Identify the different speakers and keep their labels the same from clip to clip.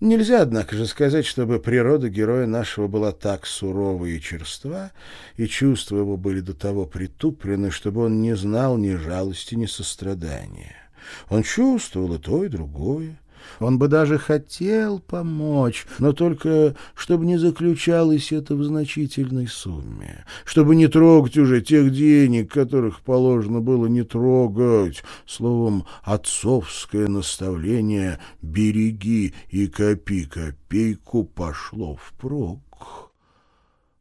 Speaker 1: Нельзя, однако же, сказать, чтобы природа героя нашего была так сурова и черства, и чувства его были до того притуплены, чтобы он не знал ни жалости, ни сострадания. Он чувствовал и то, и другое. Он бы даже хотел помочь, но только чтобы не заключалось это в значительной сумме, чтобы не трогать уже тех денег, которых положено было не трогать. Словом, отцовское наставление «береги и копи копейку» пошло впрок.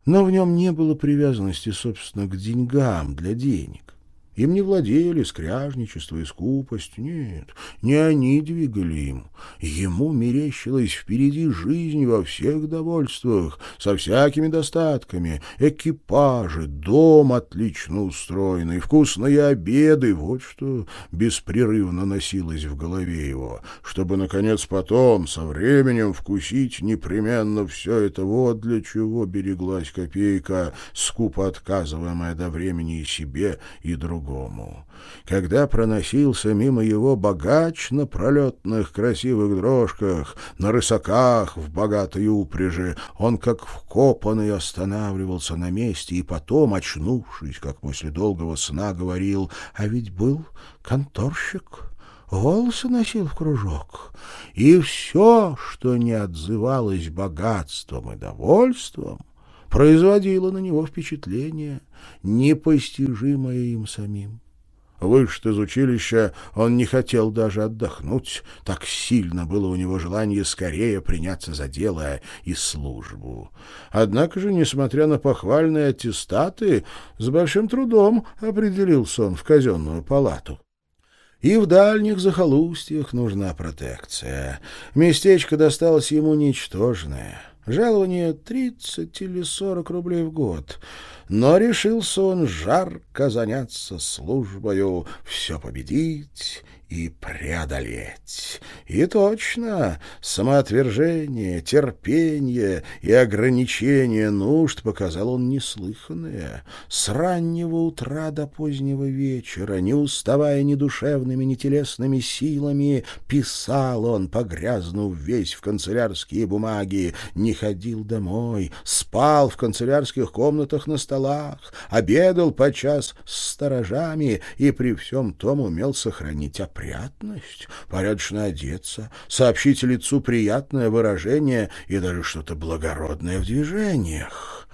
Speaker 1: Но в нем не было привязанности, собственно, к деньгам для денег. Им не владели скряжничество и скупость. Нет, не они двигали им. Ему мерещилась впереди жизнь во всех довольствах, со всякими достатками, экипажи, дом отлично устроенный, вкусные обеды. Вот что беспрерывно носилось в голове его, чтобы, наконец, потом, со временем, вкусить непременно все это. Вот для чего береглась копейка, скупо отказываемая до времени и себе, и другому другому. Когда проносился мимо его богач на пролетных красивых дрожках, на рысаках в богатой упряжи, он как вкопанный останавливался на месте и потом, очнувшись, как после долгого сна, говорил, «А ведь был конторщик». Волосы носил в кружок, и все, что не отзывалось богатством и довольством, производило на него впечатление, непостижимое им самим. Вышед из училища, он не хотел даже отдохнуть, так сильно было у него желание скорее приняться за дело и службу. Однако же, несмотря на похвальные аттестаты, с большим трудом определился он в казенную палату. И в дальних захолустьях нужна протекция. Местечко досталось ему ничтожное — Жалование тридцать или сорок рублей в год. Но решился он жарко заняться службою, все победить и преодолеть. И точно, самоотвержение, терпение и ограничение нужд показал он неслыханное. С раннего утра до позднего вечера, не уставая ни душевными, ни телесными силами, писал он, погрязнув весь в канцелярские бумаги, не ходил домой, спал в канцелярских комнатах на столах, обедал подчас с сторожами и при всем том умел сохранить опрятность, порядочно одеться, сообщить лицу приятное выражение и даже что-то благородное в движениях.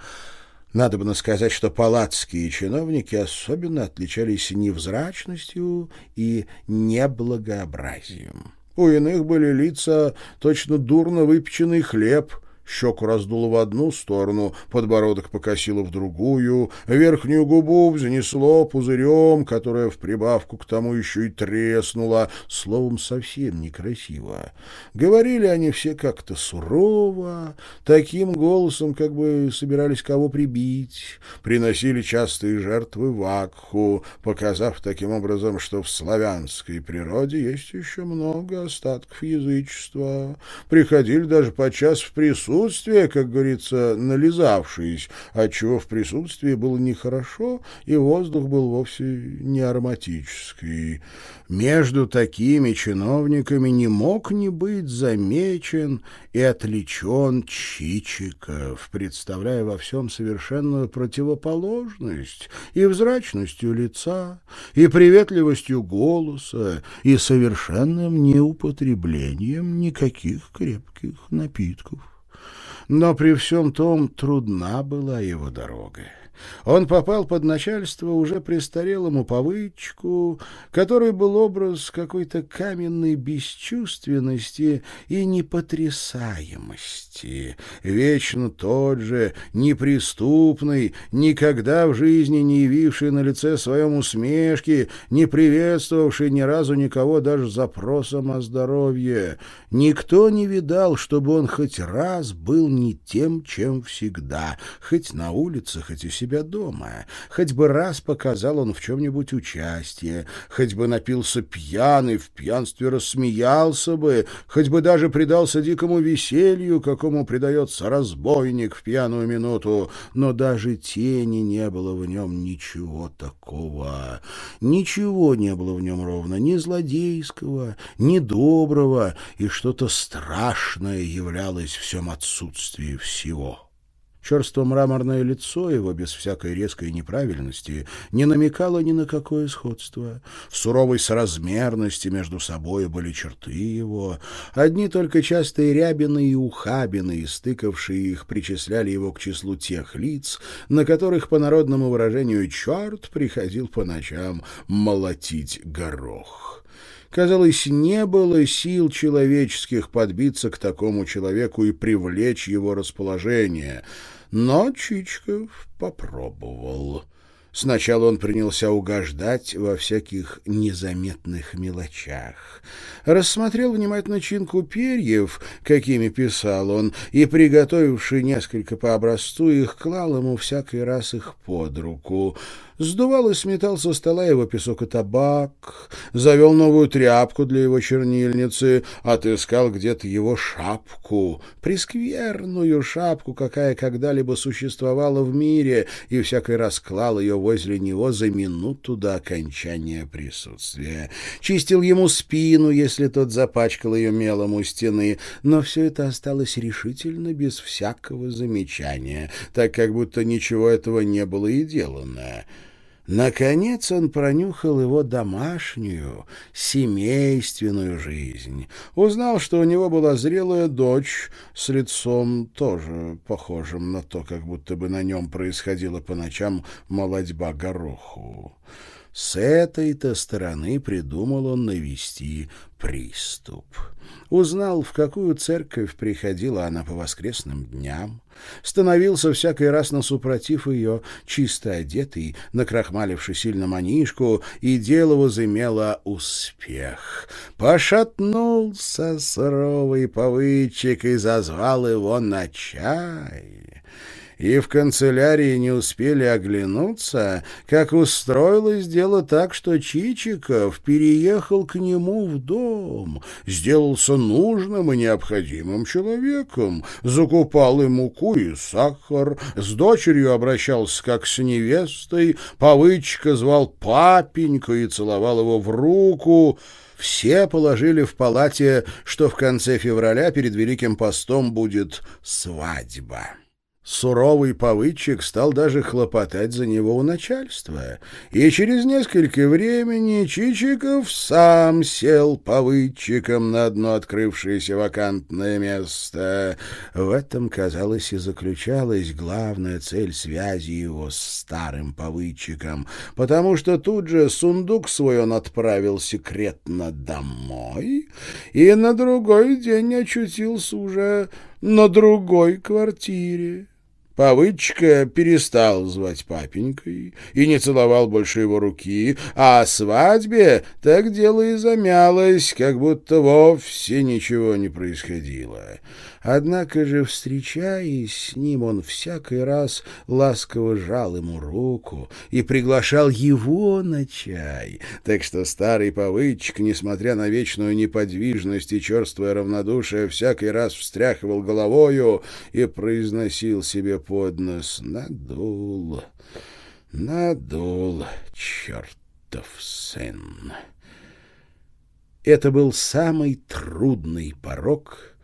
Speaker 1: Надо бы сказать, что палатские чиновники особенно отличались невзрачностью и неблагообразием. У иных были лица точно дурно выпеченный хлеб, Щеку раздуло в одну сторону, подбородок покосило в другую, верхнюю губу занесло пузырем, которая в прибавку к тому еще и треснула, словом, совсем некрасиво. Говорили они все как-то сурово, таким голосом, как бы собирались кого прибить, приносили частые жертвы вакху, показав таким образом, что в славянской природе есть еще много остатков язычества. Приходили даже подчас в присутствие присутствие, как говорится, нализавшись, отчего в присутствии было нехорошо, и воздух был вовсе не ароматический. Между такими чиновниками не мог не быть замечен и отличен Чичиков, представляя во всем совершенную противоположность и взрачностью лица, и приветливостью голоса, и совершенным неупотреблением никаких крепких напитков но при всем том трудна была его дорога. Он попал под начальство уже престарелому повычку, который был образ какой-то каменной бесчувственности и непотрясаемости, вечно тот же, неприступный, никогда в жизни не явивший на лице своем усмешки, не приветствовавший ни разу никого даже запросом о здоровье. Никто не видал, чтобы он хоть раз был не тем, чем всегда, хоть на улице, хоть у себя себя дома, хоть бы раз показал он в чем-нибудь участие, хоть бы напился пьяный, в пьянстве рассмеялся бы, хоть бы даже предался дикому веселью, какому предается разбойник в пьяную минуту, но даже тени не было в нем ничего такого. Ничего не было в нем ровно, ни злодейского, ни доброго, и что-то страшное являлось в всем отсутствии всего. Черство-мраморное лицо его, без всякой резкой неправильности, не намекало ни на какое сходство. В суровой соразмерности между собой были черты его. Одни только частые рябины и ухабины, стыкавшие их, причисляли его к числу тех лиц, на которых, по народному выражению, черт приходил по ночам молотить горох. Казалось, не было сил человеческих подбиться к такому человеку и привлечь его расположение. Но Чичков попробовал. Сначала он принялся угождать во всяких незаметных мелочах. Рассмотрел внимательно чинку перьев, какими писал он, и, приготовивший несколько по образцу, их клал ему всякий раз их под руку — сдувал и сметал со стола его песок и табак, завел новую тряпку для его чернильницы, отыскал где-то его шапку, прескверную шапку, какая когда-либо существовала в мире, и всякий раз клал ее возле него за минуту до окончания присутствия. Чистил ему спину, если тот запачкал ее мелом у стены, но все это осталось решительно без всякого замечания, так как будто ничего этого не было и делано. Наконец он пронюхал его домашнюю, семейственную жизнь. Узнал, что у него была зрелая дочь с лицом тоже похожим на то, как будто бы на нем происходила по ночам молодьба гороху. С этой-то стороны придумал он навести приступ. Узнал, в какую церковь приходила она по воскресным дням, становился всякий раз на супротив ее, чисто одетый, накрахмаливший сильно манишку, и дело возымело успех. Пошатнулся суровый повычек и зазвал его на чай и в канцелярии не успели оглянуться, как устроилось дело так, что Чичиков переехал к нему в дом, сделался нужным и необходимым человеком, закупал и муку, и сахар, с дочерью обращался как с невестой, Павычка звал папенька и целовал его в руку, все положили в палате, что в конце февраля перед Великим постом будет свадьба. Суровый повыдчик стал даже хлопотать за него у начальства, и через несколько времени Чичиков сам сел повыдчиком на одно открывшееся вакантное место. В этом, казалось, и заключалась главная цель связи его с старым повыдчиком, потому что тут же сундук свой он отправил секретно домой и на другой день очутился уже на другой квартире. Павычка перестал звать папенькой и не целовал больше его руки, а о свадьбе так дело и замялось, как будто вовсе ничего не происходило. Однако же, встречаясь с ним, он всякий раз ласково жал ему руку и приглашал его на чай, так что старый повычек, несмотря на вечную неподвижность и черствое равнодушие, всякий раз встряхивал головою и произносил себе под нос «Надул, надул, чертов сын». Это был самый трудный порог —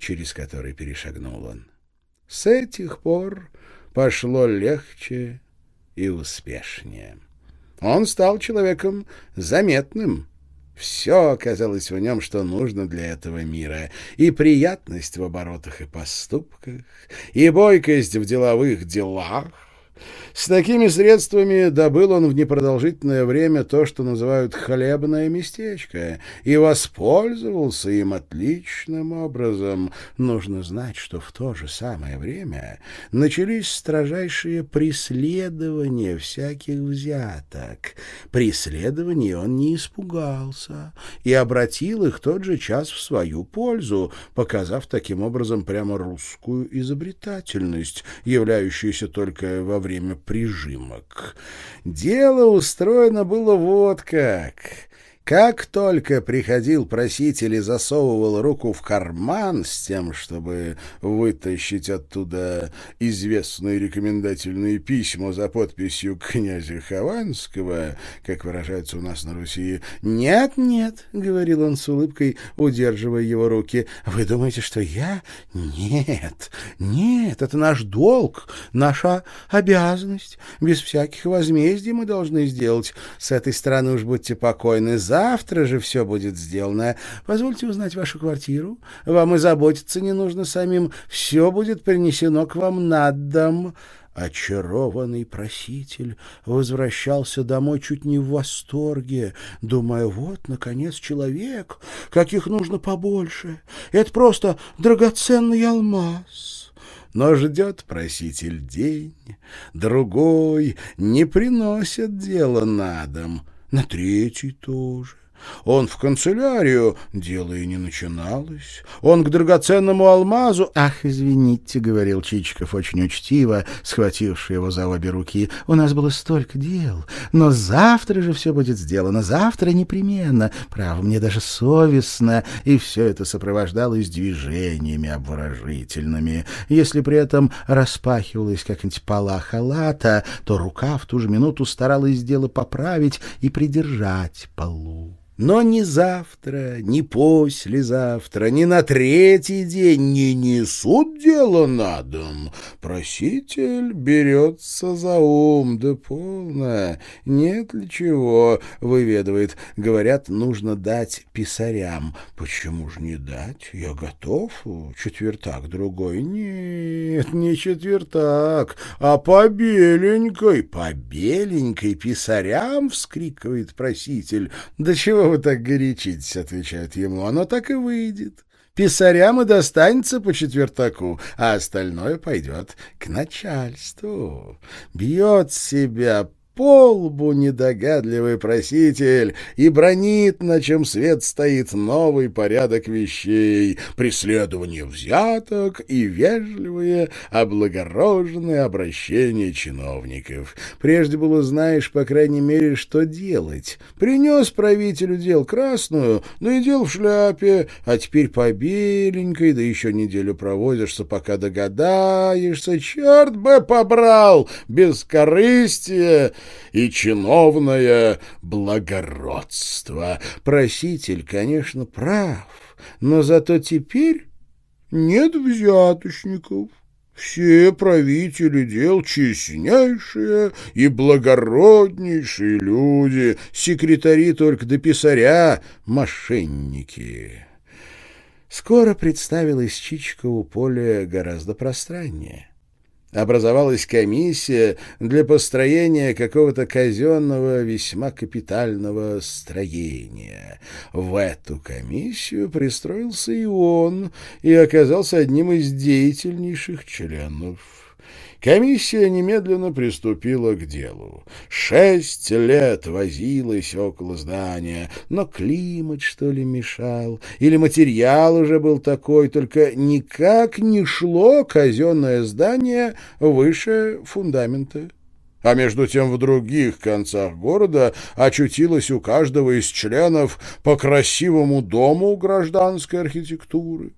Speaker 1: через который перешагнул он. С этих пор пошло легче и успешнее. Он стал человеком заметным. Все оказалось в нем, что нужно для этого мира. И приятность в оборотах и поступках, и бойкость в деловых делах, с такими средствами добыл он в непродолжительное время то, что называют «хлебное местечко», и воспользовался им отличным образом. Нужно знать, что в то же самое время начались строжайшие преследования всяких взяток. Преследований он не испугался и обратил их тот же час в свою пользу, показав таким образом прямо русскую изобретательность, являющуюся только во время прижимок. Дело устроено было вот как. Как только приходил проситель и засовывал руку в карман с тем, чтобы вытащить оттуда известные рекомендательные письма за подписью князя Хованского, как выражается у нас на Руси, «Нет, нет», — говорил он с улыбкой, удерживая его руки, — «вы думаете, что я? Нет, нет, это наш долг, наша обязанность. Без всяких возмездий мы должны сделать. С этой стороны уж будьте покойны, Завтра же все будет сделано. Позвольте узнать вашу квартиру. Вам и заботиться не нужно самим. Все будет принесено к вам на дом». Очарованный проситель возвращался домой чуть не в восторге, думая, вот, наконец, человек, каких нужно побольше. Это просто драгоценный алмаз. Но ждет проситель день, другой, не приносит дело на дом на третий тоже. Он в канцелярию, дело и не начиналось. Он к драгоценному алмазу... — Ах, извините, — говорил Чичиков очень учтиво, схвативший его за обе руки. — У нас было столько дел, но завтра же все будет сделано, завтра непременно. Право, мне даже совестно. И все это сопровождалось движениями обворожительными. Если при этом распахивалась как-нибудь пола халата, то рука в ту же минуту старалась дело поправить и придержать полу. Но ни завтра, ни послезавтра, ни на третий день не несут дело на дом. Проситель берется за ум, да полно. Нет ли чего, выведывает. Говорят, нужно дать писарям. Почему же не дать? Я готов. Четвертак другой. Нет, не четвертак, а по беленькой. По беленькой писарям, вскрикивает проситель. Да чего вы так горячитесь?» — отвечает ему. «Оно так и выйдет. Писарям и достанется по четвертаку, а остальное пойдет к начальству. Бьет себя полбу недогадливый проситель и бронит, на чем свет стоит новый порядок вещей, преследование взяток и вежливые, облагороженные обращения чиновников. Прежде было знаешь, по крайней мере, что делать. Принес правителю дел красную, но и дел в шляпе, а теперь по беленькой, да еще неделю проводишься, пока догадаешься. Черт бы побрал! Бескорыстие! И чиновное благородство. Проситель, конечно, прав, но зато теперь нет взяточников. Все правители дел честнейшие и благороднейшие люди, секретари только до писаря — мошенники. Скоро представилось Чичкову поле гораздо пространнее образовалась комиссия для построения какого-то казенного, весьма капитального строения. В эту комиссию пристроился и он, и оказался одним из деятельнейших членов. Комиссия немедленно приступила к делу. Шесть лет возилась около здания, но климат, что ли, мешал, или материал уже был такой, только никак не шло казенное здание выше фундамента. А между тем в других концах города очутилось у каждого из членов по красивому дому гражданской архитектуры.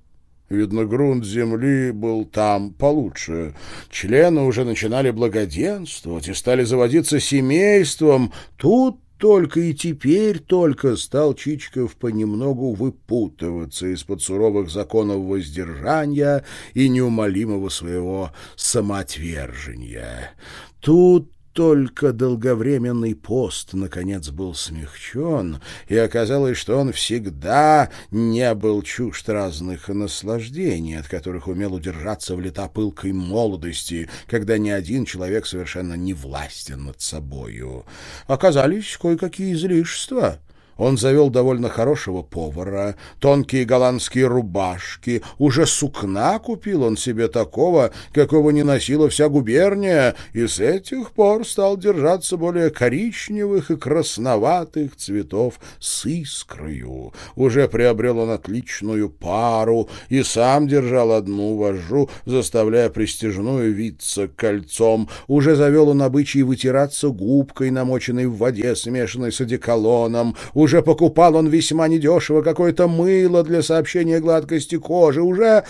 Speaker 1: Видно, грунт земли был там получше. Члены уже начинали благоденствовать и стали заводиться семейством. Тут только и теперь только стал Чичиков понемногу выпутываться из-под суровых законов воздержания и неумолимого своего самоотвержения. Тут только долговременный пост, наконец, был смягчен, и оказалось, что он всегда не был чужд разных наслаждений, от которых умел удержаться в лета пылкой молодости, когда ни один человек совершенно не властен над собою. Оказались кое-какие излишества — Он завел довольно хорошего повара, тонкие голландские рубашки, уже сукна купил он себе такого, какого не носила вся губерния, и с этих пор стал держаться более коричневых и красноватых цветов с искрою. Уже приобрел он отличную пару и сам держал одну вожжу, заставляя пристежную виться кольцом. Уже завел он обычай вытираться губкой, намоченной в воде, смешанной с одеколоном, уже покупал он весьма недешево какое-то мыло для сообщения гладкости кожи. Уже...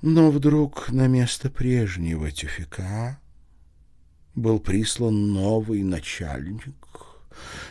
Speaker 1: Но вдруг на место прежнего тюфика был прислан новый начальник.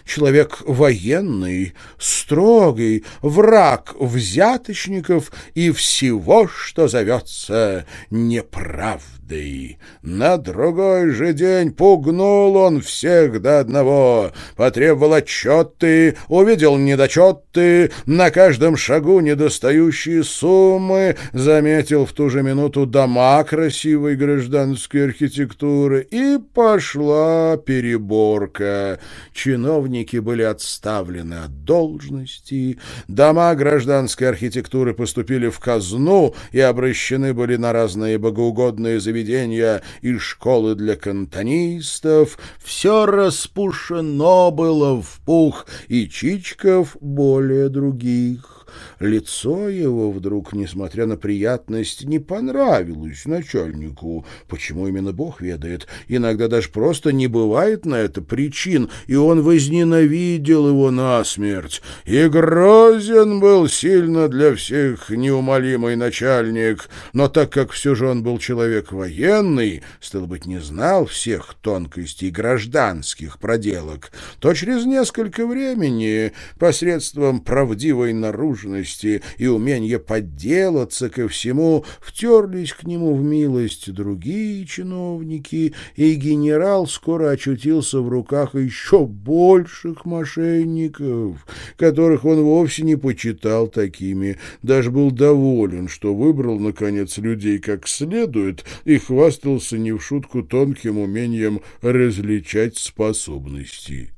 Speaker 1: Человек военный, строгий, враг взяточников и всего, что зовется неправдой правдой. На другой же день пугнул он всех до одного, потребовал отчеты, увидел недочеты, на каждом шагу недостающие суммы, заметил в ту же минуту дома красивой гражданской архитектуры, и пошла переборка. Чиновники были отставлены от должности, дома гражданской архитектуры поступили в казну и обращены были на разные богоугодные заведения, и школы для кантонистов, все распушено было в пух, и Чичков более других. Лицо его вдруг, несмотря на приятность, не понравилось начальнику. Почему именно Бог ведает? Иногда даже просто не бывает на это причин, и он возненавидел его насмерть. И грозен был сильно для всех неумолимый начальник, но так как все же он был человек военный, стал быть, не знал всех тонкостей гражданских проделок, то через несколько времени посредством правдивой наружности наружности и умение подделаться ко всему, втерлись к нему в милость другие чиновники, и генерал скоро очутился в руках еще больших мошенников, которых он вовсе не почитал такими, даже был доволен, что выбрал, наконец, людей как следует и хвастался не в шутку тонким умением различать способности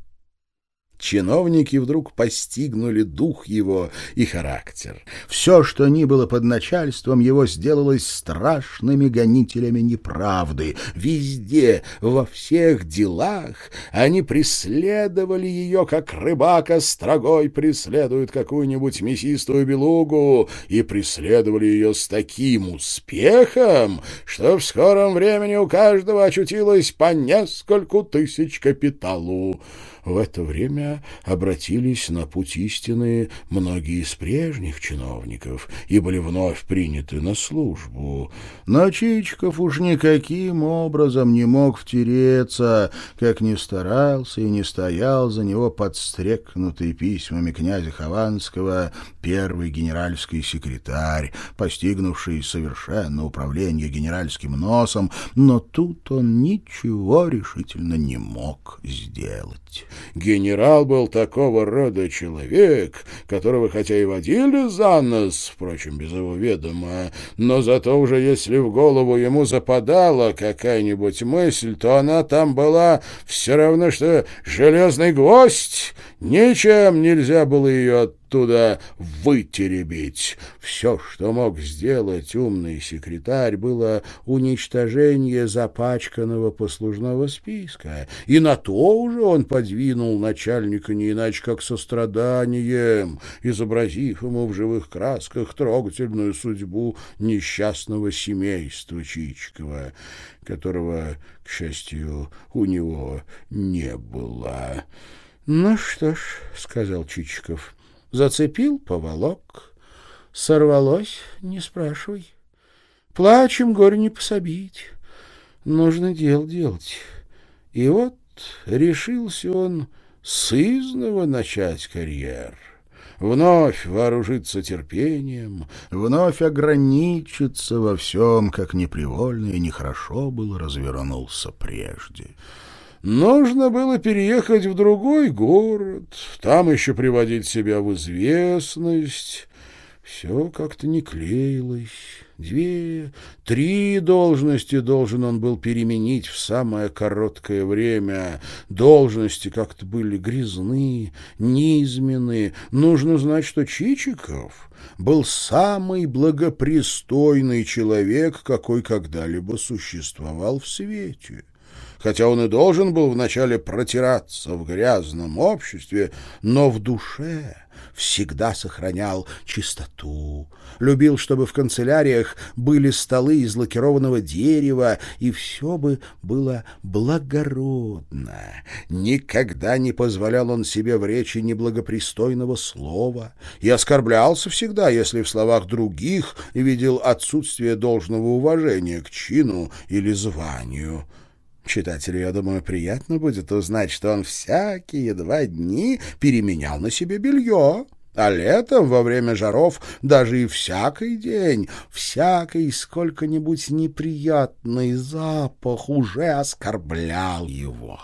Speaker 1: чиновники вдруг постигнули дух его и характер. Все, что ни было под начальством его, сделалось страшными гонителями неправды. Везде, во всех делах они преследовали ее, как рыбака строгой преследует какую-нибудь мясистую белугу, и преследовали ее с таким успехом, что в скором времени у каждого очутилось по нескольку тысяч капиталу в это время обратились на путь истины многие из прежних чиновников и были вновь приняты на службу. Но Чичиков уж никаким образом не мог втереться, как ни старался и не стоял за него подстрекнутый письмами князя Хованского первый генеральский секретарь, постигнувший совершенно управление генеральским носом, но тут он ничего решительно не мог сделать. Генерал был такого рода человек, которого хотя и водили за нос, впрочем, без его ведома, но зато уже если в голову ему западала какая-нибудь мысль, то она там была все равно, что железный гвоздь, ничем нельзя было ее оттуда оттуда вытеребить. Все, что мог сделать умный секретарь, было уничтожение запачканного послужного списка. И на то уже он подвинул начальника не иначе, как состраданием, изобразив ему в живых красках трогательную судьбу несчастного семейства Чичикова, которого, к счастью, у него не было. «Ну что ж», — сказал Чичиков, Зацепил, поволок. Сорвалось, не спрашивай. Плачем, горе не пособить. Нужно дел делать. И вот решился он сызново начать карьер. Вновь вооружиться терпением, вновь ограничиться во всем, как непривольно и нехорошо было развернулся прежде. Нужно было переехать в другой город, там еще приводить себя в известность. Все как-то не клеилось. Две, три должности должен он был переменить в самое короткое время. Должности как-то были грязны, низменные. Нужно знать, что Чичиков был самый благопристойный человек, какой когда-либо существовал в свете хотя он и должен был вначале протираться в грязном обществе, но в душе всегда сохранял чистоту. Любил, чтобы в канцеляриях были столы из лакированного дерева, и все бы было благородно. Никогда не позволял он себе в речи неблагопристойного слова и оскорблялся всегда, если в словах других видел отсутствие должного уважения к чину или званию. Читателю, я думаю, приятно будет узнать, что он всякие два дни переменял на себе белье. А летом, во время жаров, даже и всякий день, всякий сколько-нибудь неприятный запах уже оскорблял его.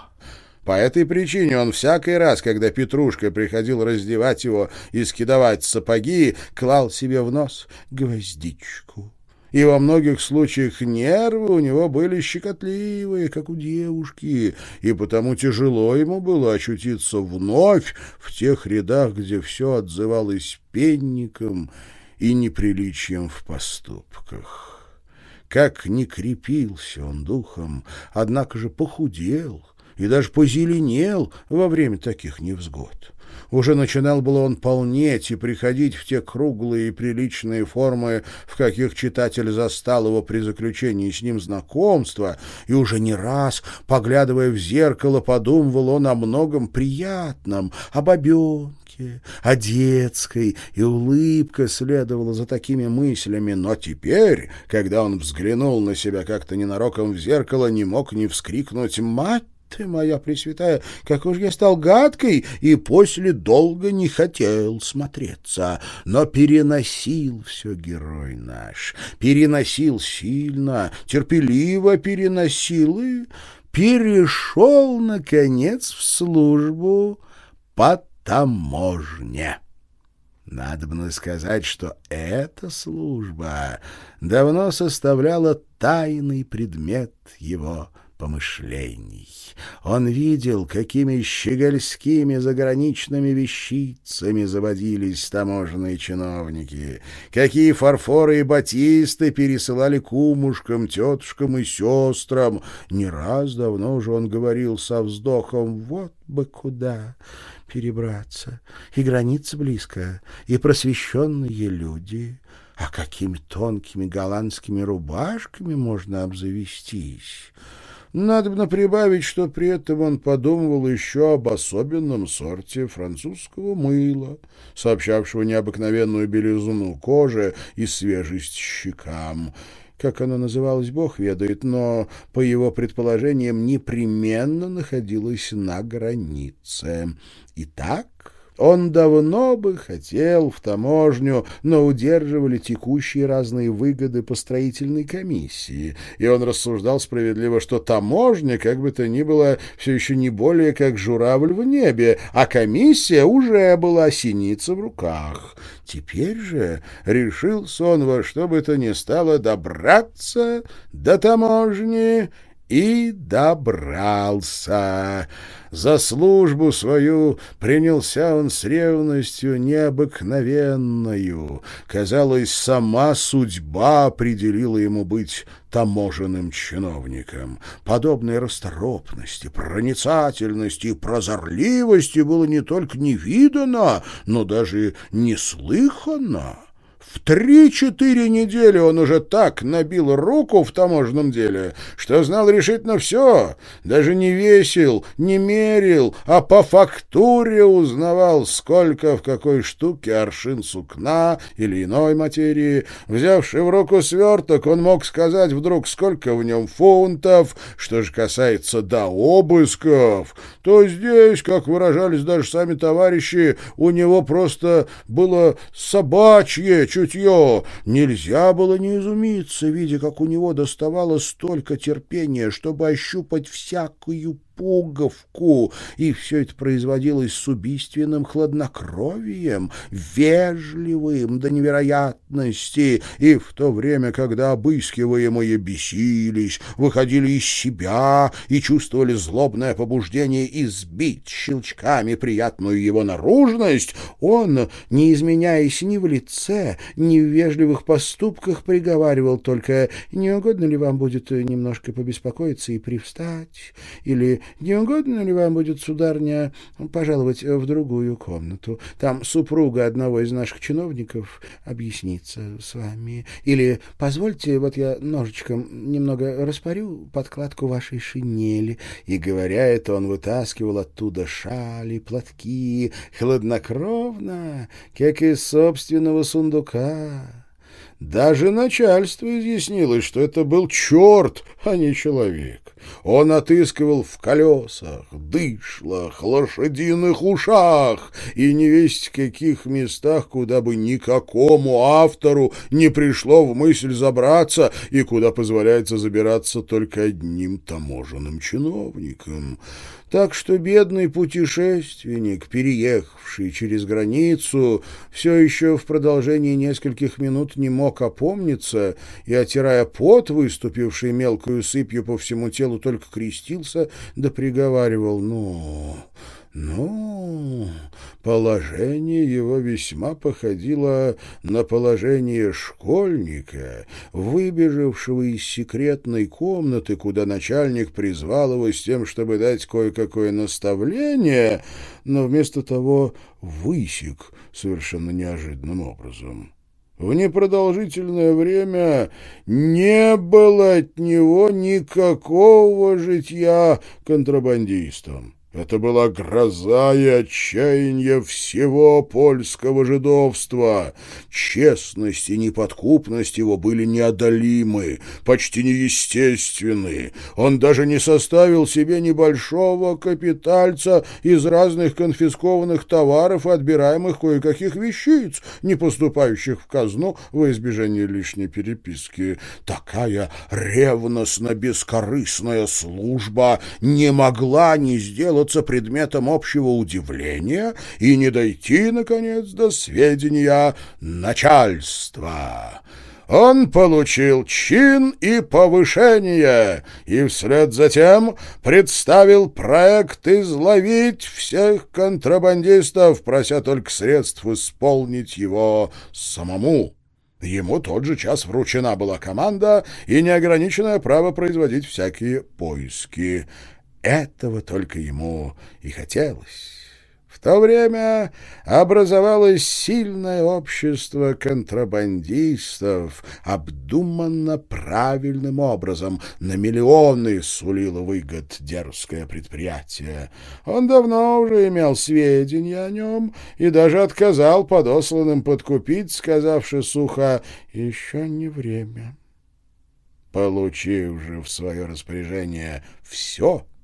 Speaker 1: По этой причине он всякий раз, когда Петрушка приходил раздевать его и скидывать сапоги, клал себе в нос гвоздичку и во многих случаях нервы у него были щекотливые, как у девушки, и потому тяжело ему было очутиться вновь в тех рядах, где все отзывалось пенником и неприличием в поступках. Как не крепился он духом, однако же похудел и даже позеленел во время таких невзгод. Уже начинал было он полнеть и приходить в те круглые и приличные формы, в каких читатель застал его при заключении с ним знакомства, и уже не раз, поглядывая в зеркало, подумывал он о многом приятном, о бабенке, о детской, и улыбка следовала за такими мыслями. Но теперь, когда он взглянул на себя как-то ненароком в зеркало, не мог не вскрикнуть «Мать ты моя пресвятая, как уж я стал гадкой, и после долго не хотел смотреться, но переносил все герой наш, переносил сильно, терпеливо переносил и перешел, наконец, в службу по таможне. Надобно сказать, что эта служба давно составляла тайный предмет его помышлений. Он видел, какими щегольскими заграничными вещицами заводились таможенные чиновники, какие фарфоры и батисты пересылали кумушкам, тетушкам и сестрам. Не раз давно уже он говорил со вздохом «вот бы куда» перебраться, и граница близко, и просвещенные люди, а какими тонкими голландскими рубашками можно обзавестись. Надобно прибавить, что при этом он подумывал еще об особенном сорте французского мыла, сообщавшего необыкновенную белизну кожи и свежесть щекам. Как оно называлось, бог ведает, но, по его предположениям, непременно находилось на границе. Итак, он давно бы хотел в таможню, но удерживали текущие разные выгоды по строительной комиссии. И он рассуждал справедливо, что таможня, как бы то ни было, все еще не более как журавль в небе, а комиссия уже была синица в руках. Теперь же решился он во что бы то ни стало добраться до таможни и добрался. За службу свою принялся он с ревностью необыкновенною. Казалось, сама судьба определила ему быть таможенным чиновником. Подобной расторопности, проницательности и прозорливости было не только не видано, но даже не слыхано. В три-четыре недели он уже так набил руку в таможенном деле, что знал решительно все, даже не весил, не мерил, а по фактуре узнавал, сколько в какой штуке аршин сукна или иной материи. Взявший в руку сверток, он мог сказать вдруг, сколько в нем фунтов. Что же касается до обысков, то здесь, как выражались даже сами товарищи, у него просто было собачье чутье. Нельзя было не изумиться, видя, как у него доставало столько терпения, чтобы ощупать всякую пуговку, и все это производилось с убийственным хладнокровием, вежливым до невероятности, и в то время, когда обыскиваемые бесились, выходили из себя и чувствовали злобное побуждение избить щелчками приятную его наружность, он, не изменяясь ни в лице, ни в вежливых поступках, приговаривал только «Не угодно ли вам будет немножко побеспокоиться и привстать?» или «Не угодно ли вам будет, сударня, пожаловать в другую комнату? Там супруга одного из наших чиновников объяснится с вами». Или «Позвольте, вот я ножичком немного распорю подкладку вашей шинели». И, говоря это, он вытаскивал оттуда шали, платки, хладнокровно, как из собственного сундука. Даже начальство изъяснилось, что это был черт, а не человек. Он отыскивал в колесах, дышлах, лошадиных ушах и не весть каких местах, куда бы никакому автору не пришло в мысль забраться и куда позволяется забираться только одним таможенным чиновникам. Так что бедный путешественник, переехавший через границу, все еще в продолжении нескольких минут не мог опомниться и, отирая пот, выступивший мелкую сыпью по всему телу, только крестился да приговаривал «Ну, ну, положение его весьма походило на положение школьника, выбежавшего из секретной комнаты, куда начальник призвал его с тем, чтобы дать кое-какое наставление, но вместо того высек совершенно неожиданным образом. В непродолжительное время не было от него никакого житья контрабандистом. Это была гроза и отчаяние всего польского жидовства. Честность и неподкупность его были неодолимы, почти неестественны. Он даже не составил себе небольшого капитальца из разных конфискованных товаров и отбираемых кое-каких вещиц, не поступающих в казну во избежание лишней переписки. Такая ревностно-бескорыстная служба не могла не сделать сделаться предметом общего удивления и не дойти, наконец, до сведения начальства. Он получил чин и повышение, и вслед за тем представил проект изловить всех контрабандистов, прося только средств исполнить его самому. Ему тот же час вручена была команда и неограниченное право производить всякие поиски. Этого только ему и хотелось. В то время образовалось сильное общество контрабандистов, обдуманно правильным образом, на миллионы сулило выгод дерзкое предприятие. Он давно уже имел сведения о нем и даже отказал подосланным подкупить, сказавши сухо «еще не время». Получив же в свое распоряжение все —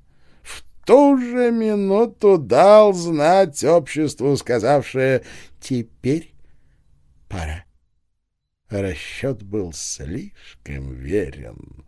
Speaker 1: ту же минуту дал знать обществу, сказавшее «теперь пора». Расчет был слишком верен.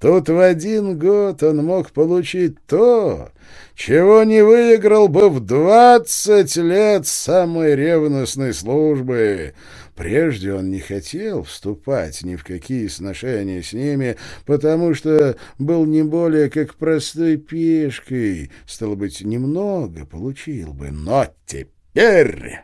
Speaker 1: Тут в один год он мог получить то, чего не выиграл бы в двадцать лет самой ревностной службы. Прежде он не хотел вступать ни в какие сношения с ними, потому что был не более как простой пешкой, стало быть, немного получил бы. Но теперь...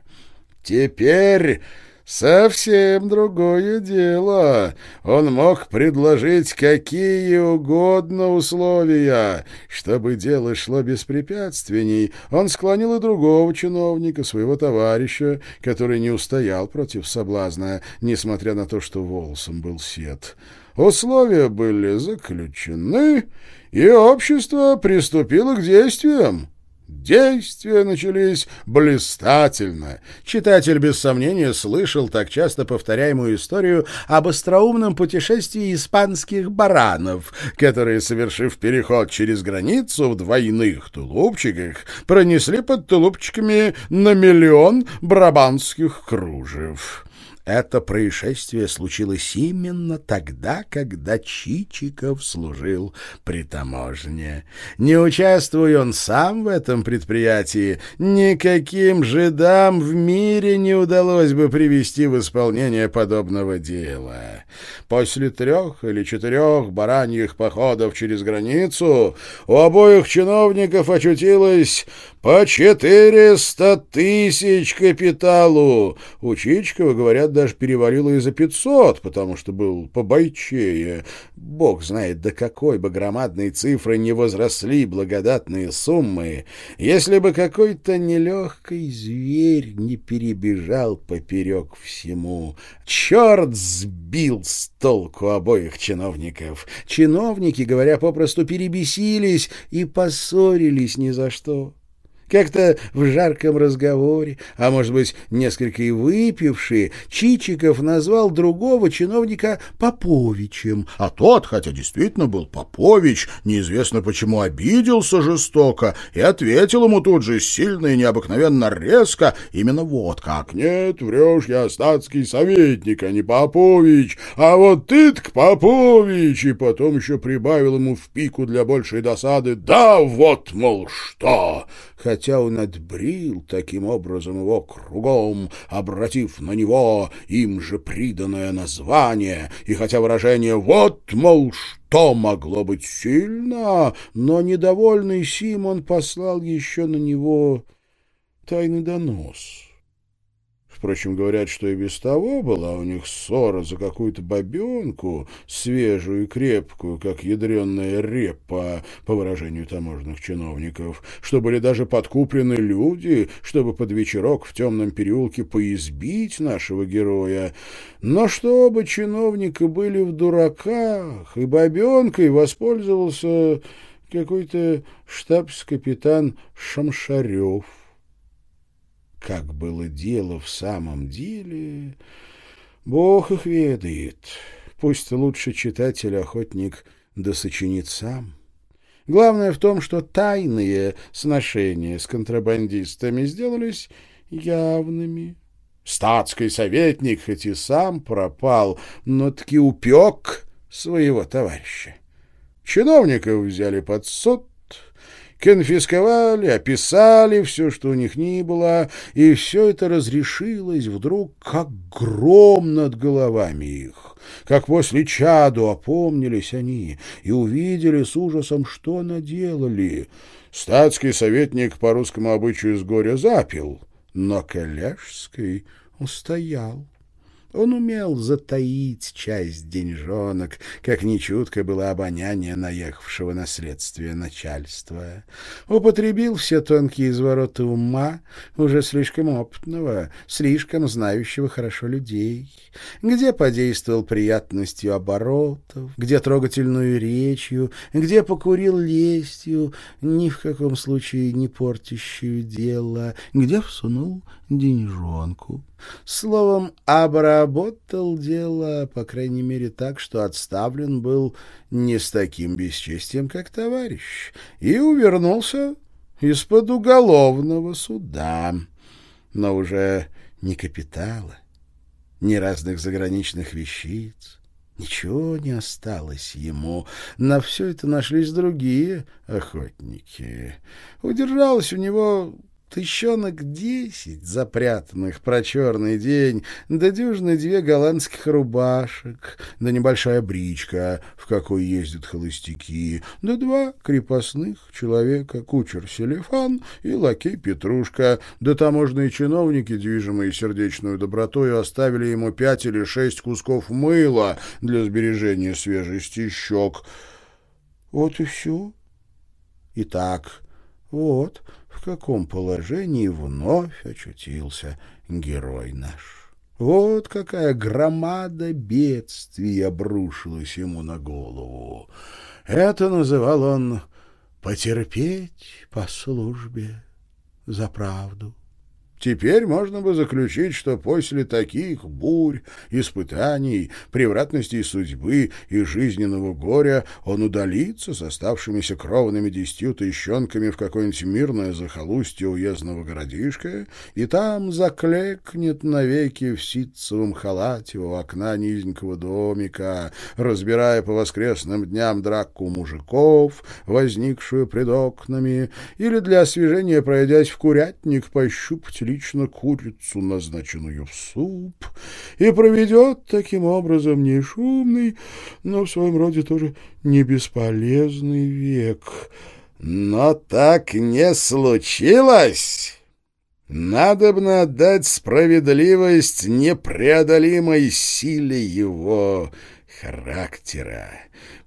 Speaker 1: Теперь Совсем другое дело. Он мог предложить какие угодно условия. Чтобы дело шло беспрепятственней, он склонил и другого чиновника, своего товарища, который не устоял против соблазна, несмотря на то, что волосом был сед. Условия были заключены, и общество приступило к действиям. Действия начались блистательно. Читатель, без сомнения, слышал так часто повторяемую историю об остроумном путешествии испанских баранов, которые, совершив переход через границу в двойных тулупчиках, пронесли под тулупчиками на миллион брабанских кружев. Это происшествие случилось именно тогда, когда Чичиков служил при таможне. Не участвуя он сам в этом предприятии, никаким жидам в мире не удалось бы привести в исполнение подобного дела. После трех или четырех бараньих походов через границу у обоих чиновников очутилось по четыреста тысяч капиталу. У Чичикова, говорят, даже перевалило и за пятьсот, потому что был побойчее. Бог знает, до какой бы громадной цифры не возросли благодатные суммы, если бы какой-то нелегкий зверь не перебежал поперек всему. Черт сбил с толку обоих чиновников. Чиновники, говоря попросту, перебесились и поссорились ни за что. Как-то в жарком разговоре, а может быть, несколько и выпившие, Чичиков назвал другого чиновника Поповичем, а тот, хотя действительно был Попович, неизвестно почему обиделся жестоко и ответил ему тут же сильно и необыкновенно резко, именно вот как. «Нет, врешь, я статский советник, а не Попович, а вот ты-то Попович!» И потом еще прибавил ему в пику для большей досады «Да вот, мол, что!» Хотя он отбрил таким образом его кругом, обратив на него им же приданное название, и хотя выражение «вот, мол, что могло быть сильно», но недовольный Симон послал еще на него тайный донос. Впрочем, говорят, что и без того была у них ссора за какую-то бабенку, свежую и крепкую, как ядреная репа, по выражению таможенных чиновников, что были даже подкуплены люди, чтобы под вечерок в темном переулке поизбить нашего героя. Но что оба чиновника были в дураках, и бабенкой воспользовался какой-то штабс-капитан Шамшарев. Как было дело в самом деле, Бог их ведает. Пусть лучше читатель-охотник досочинит сам. Главное в том, что тайные сношения с контрабандистами сделались явными. Статский советник хоть и сам пропал, но таки упек своего товарища. Чиновников взяли под суд, конфисковали, описали все, что у них ни было, и все это разрешилось вдруг как гром над головами их. Как после чаду опомнились они и увидели с ужасом, что наделали. Статский советник по русскому обычаю с горя запил, но Коллежский устоял. Он умел затаить часть деньжонок, как нечутко было обоняние наехавшего на следствие начальства. Употребил все тонкие извороты ума, уже слишком опытного, слишком знающего хорошо людей, где подействовал приятностью оборотов, где трогательную речью, где покурил лестью, ни в каком случае не портящую дело, где всунул деньжонку. Словом, обработал дело, по крайней мере, так, что отставлен был не с таким бесчестием, как товарищ, и увернулся из-под уголовного суда. Но уже ни капитала, ни разных заграничных вещиц, Ничего не осталось ему. На все это нашлись другие охотники. Удержалось у него Тыщенок десять, запрятанных про черный день, да дюжины две голландских рубашек, да небольшая бричка, в какой ездят холостяки, да два крепостных человека, кучер Селефан и лакей Петрушка, да таможенные чиновники, движимые сердечную добротою, оставили ему пять или шесть кусков мыла для сбережения свежести щек. Вот и все. Итак, вот каком положении вновь очутился герой наш. Вот какая громада бедствий обрушилась ему на голову. Это называл он «потерпеть по службе за правду». Теперь можно бы заключить, что после таких бурь, испытаний, превратностей судьбы и жизненного горя он удалится с оставшимися кровными десятью тыщенками в какое-нибудь мирное захолустье уездного городишка, и там заклекнет навеки в ситцевом халате у окна низенького домика, разбирая по воскресным дням драку мужиков, возникшую пред окнами, или для освежения, пройдясь в курятник, пощупать лично курицу, назначенную в суп, и проведет таким образом не шумный, но в своем роде тоже не бесполезный век. Но так не случилось. Надобно отдать справедливость непреодолимой силе его характера.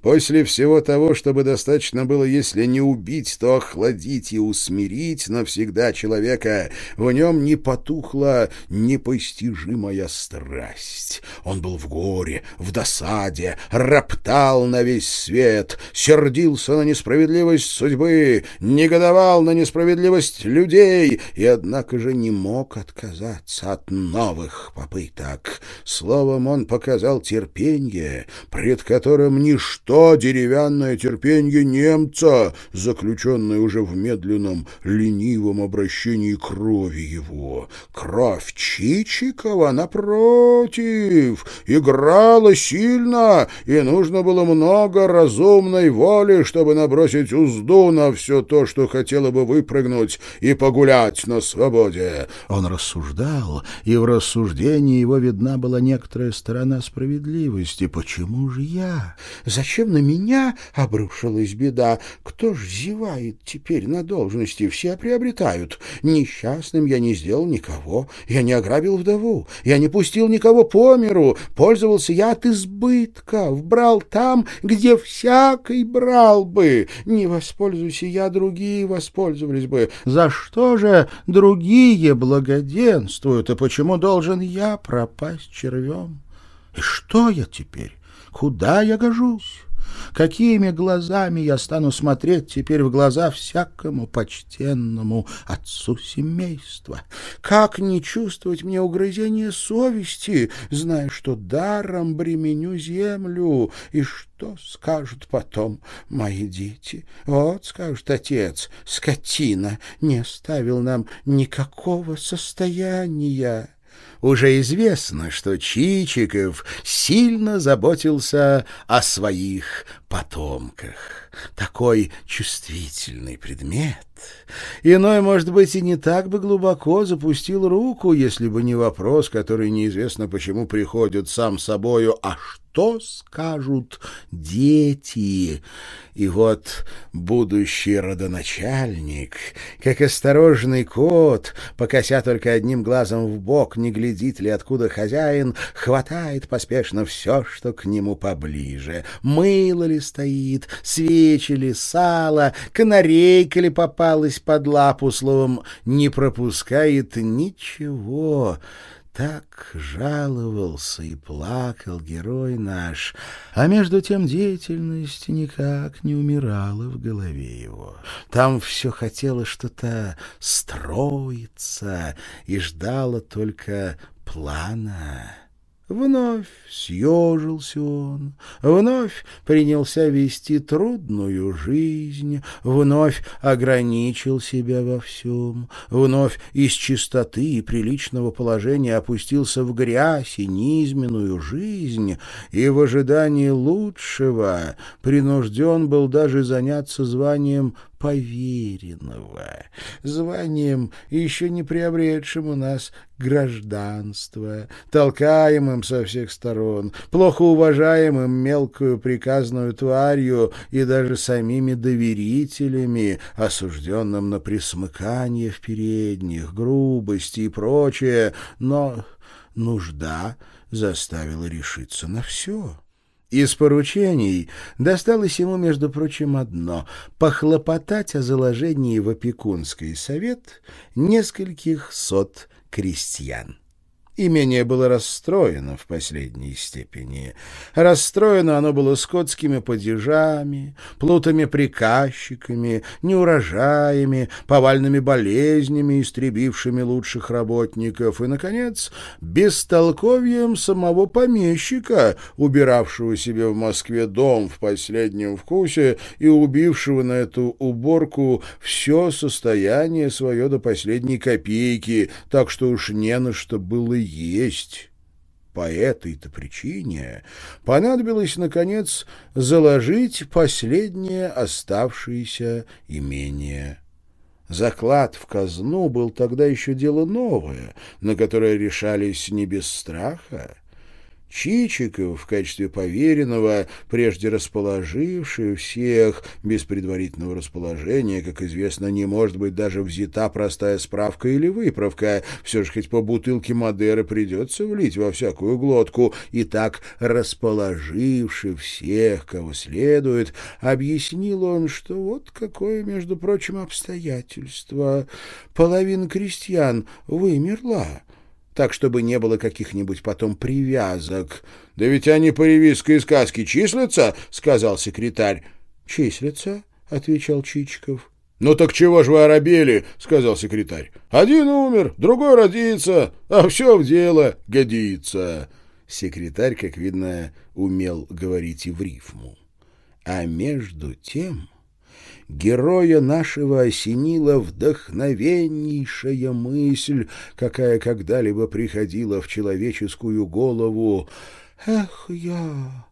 Speaker 1: После всего того, чтобы достаточно было, если не убить, то охладить и усмирить навсегда человека, в нем не потухла непостижимая страсть. Он был в горе, в досаде, роптал на весь свет, сердился на несправедливость судьбы, негодовал на несправедливость людей и, однако же, не мог отказаться от новых попыток. Словом, он показал терпение, пред которым ничто то деревянное терпение немца, заключенное уже в медленном, ленивом обращении крови его. Кровь Чичикова, напротив, играла сильно, и нужно было много разумной воли, чтобы набросить узду на все то, что хотело бы выпрыгнуть и погулять на свободе. Он рассуждал, и в рассуждении его видна была некоторая сторона справедливости. Почему же я? Зачем Зачем на меня обрушилась беда? Кто ж зевает теперь на должности? Все приобретают. Несчастным я не сделал никого. Я не ограбил вдову. Я не пустил никого по миру. Пользовался я от избытка. Вбрал там, где всякий брал бы. Не воспользуйся я, другие воспользовались бы. За что же другие благоденствуют, и почему должен я пропасть червем? И что я теперь? Куда я гожусь? Какими глазами я стану смотреть теперь в глаза всякому почтенному отцу семейства? Как не чувствовать мне угрызения совести, зная, что даром бременю землю, и что скажут потом мои дети? Вот, скажет отец, скотина не оставил нам никакого состояния. Уже известно, что Чичиков сильно заботился о своих потомках. Такой чувствительный предмет. Иной, может быть, и не так бы глубоко запустил руку, если бы не вопрос, который неизвестно почему приходит сам собою, а что скажут дети? И вот будущий родоначальник, как осторожный кот, покося только одним глазом в бок, не глядит ли откуда хозяин, хватает поспешно все, что к нему поближе. Мыло ли стоит, свечи ли, сало, канарейка ли попалась под лапу, словом, не пропускает ничего — так жаловался и плакал герой наш, а между тем деятельность никак не умирала в голове его. Там все хотело что-то строиться и ждало только плана. Вновь съежился он, вновь принялся вести трудную жизнь, вновь ограничил себя во всем, вновь из чистоты и приличного положения опустился в грязь и низменную жизнь, и в ожидании лучшего принужден был даже заняться званием поверенного, званием, еще не приобретшим у нас гражданство, толкаемым со всех сторон, плохо уважаемым мелкую приказную тварью и даже самими доверителями, осужденным на присмыкание в передних, грубости и прочее, но нужда заставила решиться на все. Из поручений досталось ему, между прочим, одно — похлопотать о заложении в опекунский совет нескольких сот крестьян. Имение было расстроено в последней степени. Расстроено оно было скотскими падежами, плутами-приказчиками, неурожаями, повальными болезнями, истребившими лучших работников, и, наконец, бестолковьем самого помещика, убиравшего себе в Москве дом в последнем вкусе и убившего на эту уборку все состояние свое до последней копейки, так что уж не на что было есть. По этой-то причине понадобилось, наконец, заложить последнее оставшееся имение. Заклад в казну был тогда еще дело новое, на которое решались не без страха. Чичиков в качестве поверенного, прежде расположивший всех, без предварительного расположения, как известно, не может быть даже взята простая справка или выправка, все же хоть по бутылке Мадеры придется влить во всякую глотку, и так расположивший всех, кого следует, объяснил он, что вот какое, между прочим, обстоятельство. Половина крестьян вымерла так, чтобы не было каких-нибудь потом привязок. — Да ведь они по ревизской сказке числятся, — сказал секретарь. — Числятся, — отвечал Чичиков. — Ну так чего ж вы оробели, — сказал секретарь. — Один умер, другой родится, а все в дело годится. Секретарь, как видно, умел говорить и в рифму. А между тем героя нашего осенила вдохновеннейшая мысль, какая когда-либо приходила в человеческую голову. «Эх, я...»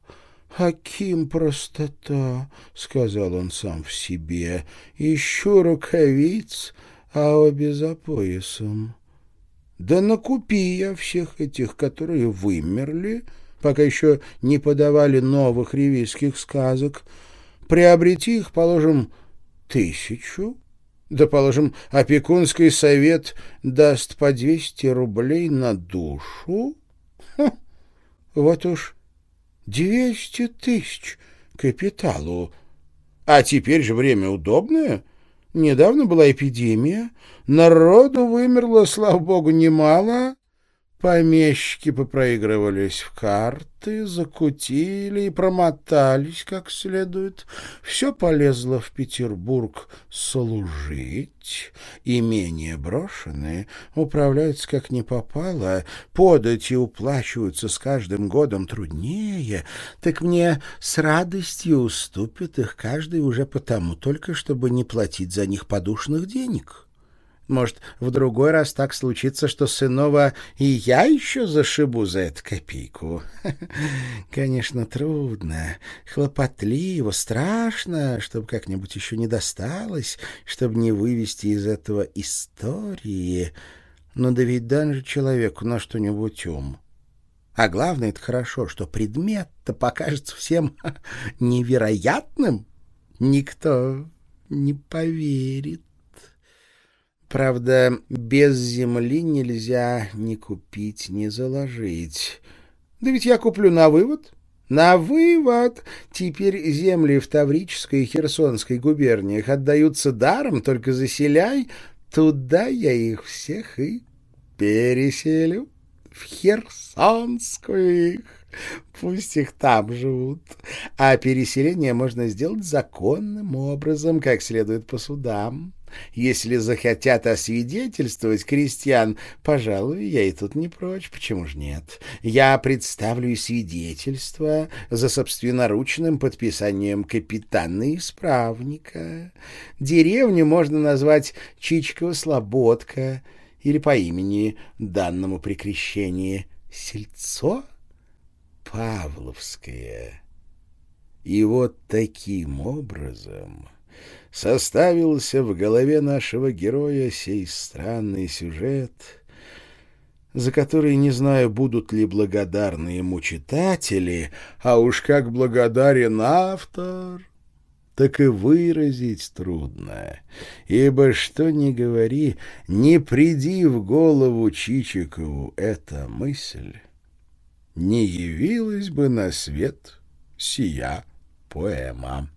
Speaker 1: «Аким простота», — сказал он сам в себе, — «ищу рукавиц, а обе за поясом. Да накупи я всех этих, которые вымерли, пока еще не подавали новых ревизских сказок, приобрети их, положим, Тысячу? Да, положим, опекунский совет даст по двести рублей на душу? Ха, вот уж двести тысяч капиталу. А теперь же время удобное. Недавно была эпидемия, народу вымерло, слава богу, немало, Помещики попроигрывались в карты, закутили и промотались как следует. Все полезло в Петербург служить. Имения брошенные управляются как не попало, подати уплачиваются с каждым годом труднее. Так мне с радостью уступит их каждый уже потому, только чтобы не платить за них подушных денег». Может, в другой раз так случится, что сынова и я еще зашибу за эту копейку. Конечно, трудно, хлопотливо, страшно, чтобы как-нибудь еще не досталось, чтобы не вывести из этого истории. Но да ведь дан же человеку на что-нибудь ум. А главное, это хорошо, что предмет-то покажется всем невероятным. Никто не поверит. Правда, без земли нельзя ни купить, ни заложить. Да ведь я куплю на вывод. На вывод! Теперь земли в Таврической и Херсонской губерниях отдаются даром, только заселяй. Туда я их всех и переселю. В Херсонскую их. Пусть их там живут. А переселение можно сделать законным образом, как следует по судам. Если захотят освидетельствовать крестьян, пожалуй, я и тут не прочь, почему же нет? Я представлю свидетельство за собственноручным подписанием капитана исправника. Деревню можно назвать Чичкова-Слободка или по имени данному при крещении Сельцо Павловское. И вот таким образом составился в голове нашего героя сей странный сюжет, за который не знаю, будут ли благодарны ему читатели, а уж как благодарен автор, так и выразить трудно, ибо что ни говори, не приди в голову Чичикову эта мысль, не явилась бы на свет сия поэма.